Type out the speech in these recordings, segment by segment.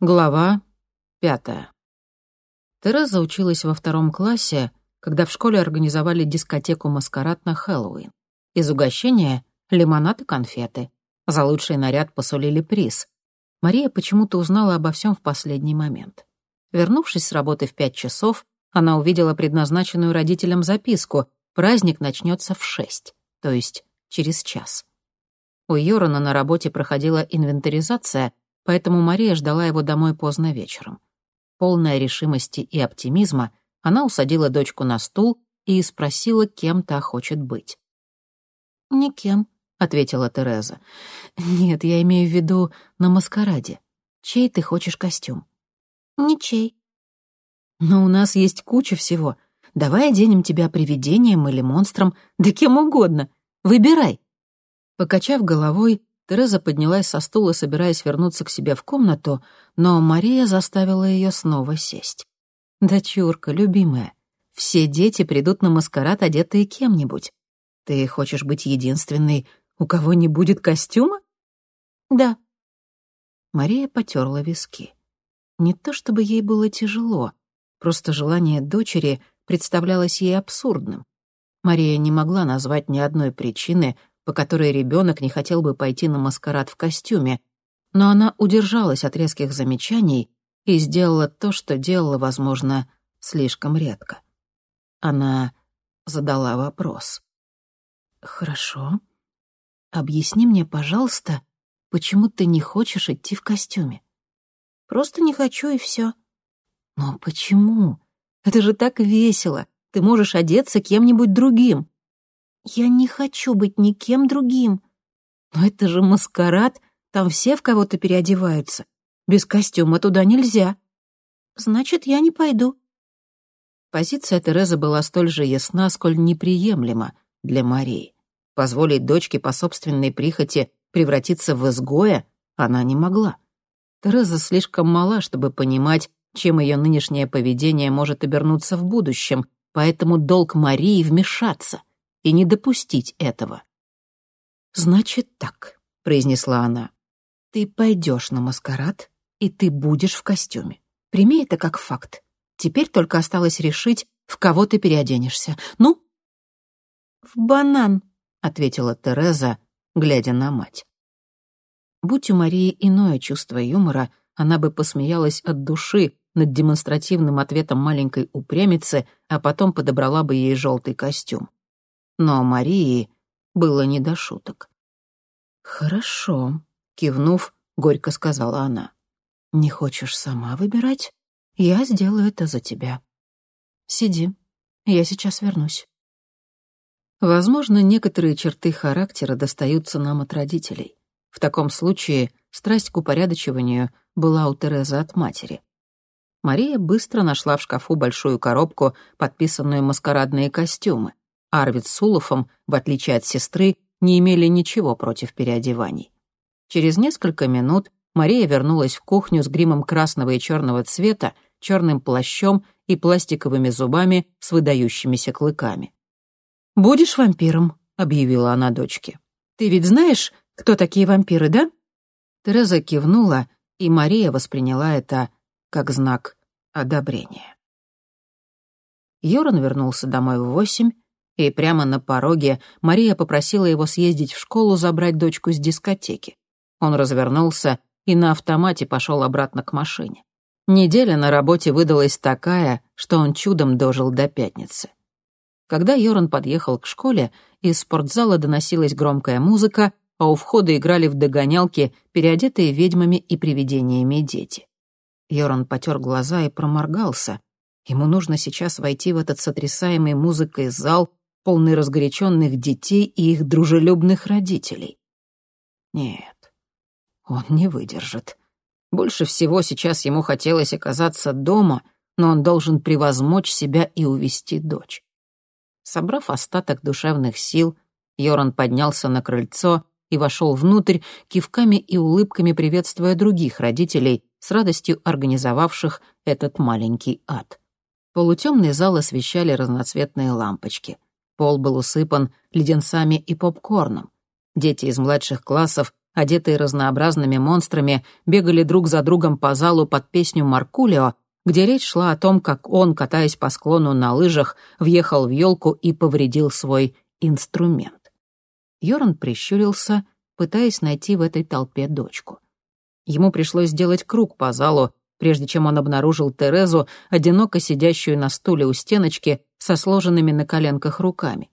Глава пятая. Тереза училась во втором классе, когда в школе организовали дискотеку-маскарад на Хэллоуин. Из угощения — лимонад и конфеты. За лучший наряд посулили приз. Мария почему-то узнала обо всем в последний момент. Вернувшись с работы в пять часов, она увидела предназначенную родителям записку «Праздник начнется в шесть», то есть через час. У Йорона на работе проходила инвентаризация — поэтому Мария ждала его домой поздно вечером. Полная решимости и оптимизма, она усадила дочку на стул и спросила, кем та хочет быть. «Никем», — ответила Тереза. «Нет, я имею в виду на маскараде. Чей ты хочешь костюм?» «Ничей». «Но у нас есть куча всего. Давай оденем тебя привидением или монстром, да кем угодно. Выбирай». Покачав головой, Тереза поднялась со стула, собираясь вернуться к себе в комнату, но Мария заставила ее снова сесть. «Дочурка, любимая, все дети придут на маскарад, одетые кем-нибудь. Ты хочешь быть единственной, у кого не будет костюма?» «Да». Мария потерла виски. Не то чтобы ей было тяжело, просто желание дочери представлялось ей абсурдным. Мария не могла назвать ни одной причины, по которой ребенок не хотел бы пойти на маскарад в костюме, но она удержалась от резких замечаний и сделала то, что делала, возможно, слишком редко. Она задала вопрос. «Хорошо. Объясни мне, пожалуйста, почему ты не хочешь идти в костюме?» «Просто не хочу, и все. «Но почему? Это же так весело. Ты можешь одеться кем-нибудь другим». «Я не хочу быть никем другим». «Но это же маскарад, там все в кого-то переодеваются. Без костюма туда нельзя». «Значит, я не пойду». Позиция Терезы была столь же ясна, сколь неприемлема для Марии. Позволить дочке по собственной прихоти превратиться в изгоя она не могла. Тереза слишком мала, чтобы понимать, чем ее нынешнее поведение может обернуться в будущем, поэтому долг Марии вмешаться — и не допустить этого. «Значит так», — произнесла она, — «ты пойдешь на маскарад, и ты будешь в костюме. Прими это как факт. Теперь только осталось решить, в кого ты переоденешься. Ну?» «В банан», — ответила Тереза, глядя на мать. Будь у Марии иное чувство юмора, она бы посмеялась от души над демонстративным ответом маленькой упрямицы, а потом подобрала бы ей желтый костюм но Марии было не до шуток. «Хорошо», — кивнув, горько сказала она. «Не хочешь сама выбирать? Я сделаю это за тебя. Сиди, я сейчас вернусь». Возможно, некоторые черты характера достаются нам от родителей. В таком случае страсть к упорядочиванию была у Терезы от матери. Мария быстро нашла в шкафу большую коробку, подписанную маскарадные костюмы. Арвид с Улофом, в отличие от сестры, не имели ничего против переодеваний. Через несколько минут Мария вернулась в кухню с гримом красного и черного цвета, черным плащом и пластиковыми зубами с выдающимися клыками. «Будешь вампиром», — объявила она дочке. «Ты ведь знаешь, кто такие вампиры, да?» Тереза кивнула, и Мария восприняла это как знак одобрения. Йоран вернулся домой в восемь, и прямо на пороге Мария попросила его съездить в школу забрать дочку с дискотеки. Он развернулся и на автомате пошел обратно к машине. Неделя на работе выдалась такая, что он чудом дожил до пятницы. Когда Йоран подъехал к школе, из спортзала доносилась громкая музыка, а у входа играли в догонялки переодетые ведьмами и привидениями дети. Йоран потер глаза и проморгался. Ему нужно сейчас войти в этот сотрясаемый музыкой зал полный разгоряченных детей и их дружелюбных родителей. Нет, он не выдержит. Больше всего сейчас ему хотелось оказаться дома, но он должен превозмочь себя и увести дочь. Собрав остаток душевных сил, Йоран поднялся на крыльцо и вошел внутрь, кивками и улыбками приветствуя других родителей, с радостью организовавших этот маленький ад. Полутемный зал освещали разноцветные лампочки. Пол был усыпан леденцами и попкорном. Дети из младших классов одетые разнообразными монстрами, бегали друг за другом по залу под песню Маркулио, где речь шла о том, как он, катаясь по склону на лыжах, въехал в елку и повредил свой инструмент. Йоран прищурился, пытаясь найти в этой толпе дочку. Ему пришлось сделать круг по залу, прежде чем он обнаружил Терезу, одиноко сидящую на стуле у стеночки со сложенными на коленках руками.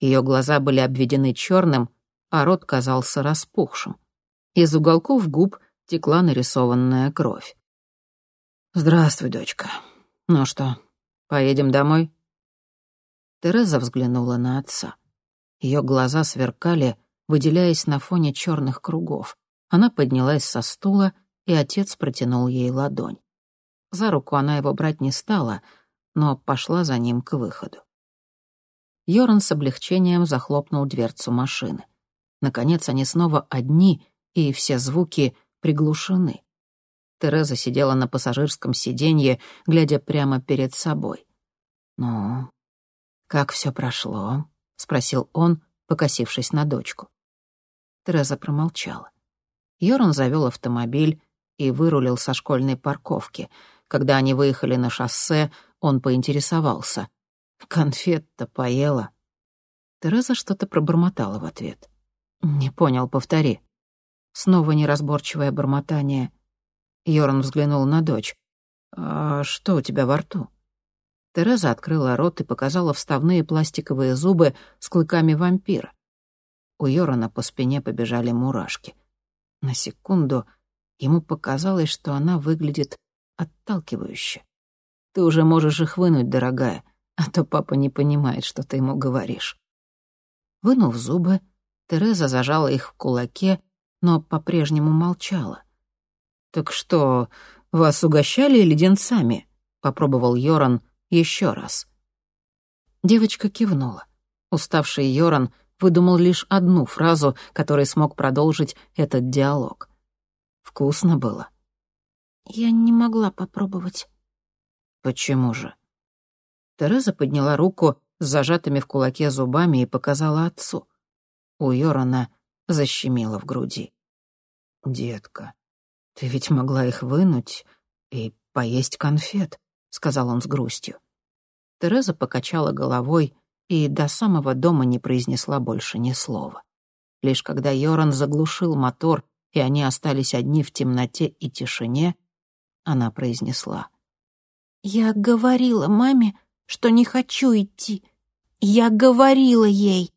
Ее глаза были обведены черным, а рот казался распухшим. Из уголков губ текла нарисованная кровь. «Здравствуй, дочка. Ну что, поедем домой?» Тереза взглянула на отца. Ее глаза сверкали, выделяясь на фоне черных кругов. Она поднялась со стула, и отец протянул ей ладонь. За руку она его брать не стала, но пошла за ним к выходу. Йоран с облегчением захлопнул дверцу машины. Наконец они снова одни, и все звуки приглушены. Тереза сидела на пассажирском сиденье, глядя прямо перед собой. «Ну, как все прошло?» — спросил он, покосившись на дочку. Тереза промолчала. Йоран завел автомобиль и вырулил со школьной парковки. Когда они выехали на шоссе, он поинтересовался. «Конфет-то поела?» Тереза что-то пробормотала в ответ. «Не понял, повтори». Снова неразборчивое бормотание. Йоран взглянул на дочь. «А что у тебя во рту?» Тереза открыла рот и показала вставные пластиковые зубы с клыками вампира. У Йорана по спине побежали мурашки. На секунду ему показалось, что она выглядит отталкивающе. «Ты уже можешь их вынуть, дорогая, а то папа не понимает, что ты ему говоришь». Вынув зубы, Тереза зажала их в кулаке, но по-прежнему молчала. «Так что, вас угощали леденцами?» — попробовал Йоран еще раз. Девочка кивнула. Уставший Йоран выдумал лишь одну фразу, которой смог продолжить этот диалог. Вкусно было. Я не могла попробовать. Почему же? Тереза подняла руку с зажатыми в кулаке зубами и показала отцу. У Йорана защемило в груди. «Детка, ты ведь могла их вынуть и поесть конфет», — сказал он с грустью. Тереза покачала головой и до самого дома не произнесла больше ни слова. Лишь когда Йоран заглушил мотор, и они остались одни в темноте и тишине, она произнесла. «Я говорила маме, что не хочу идти. Я говорила ей».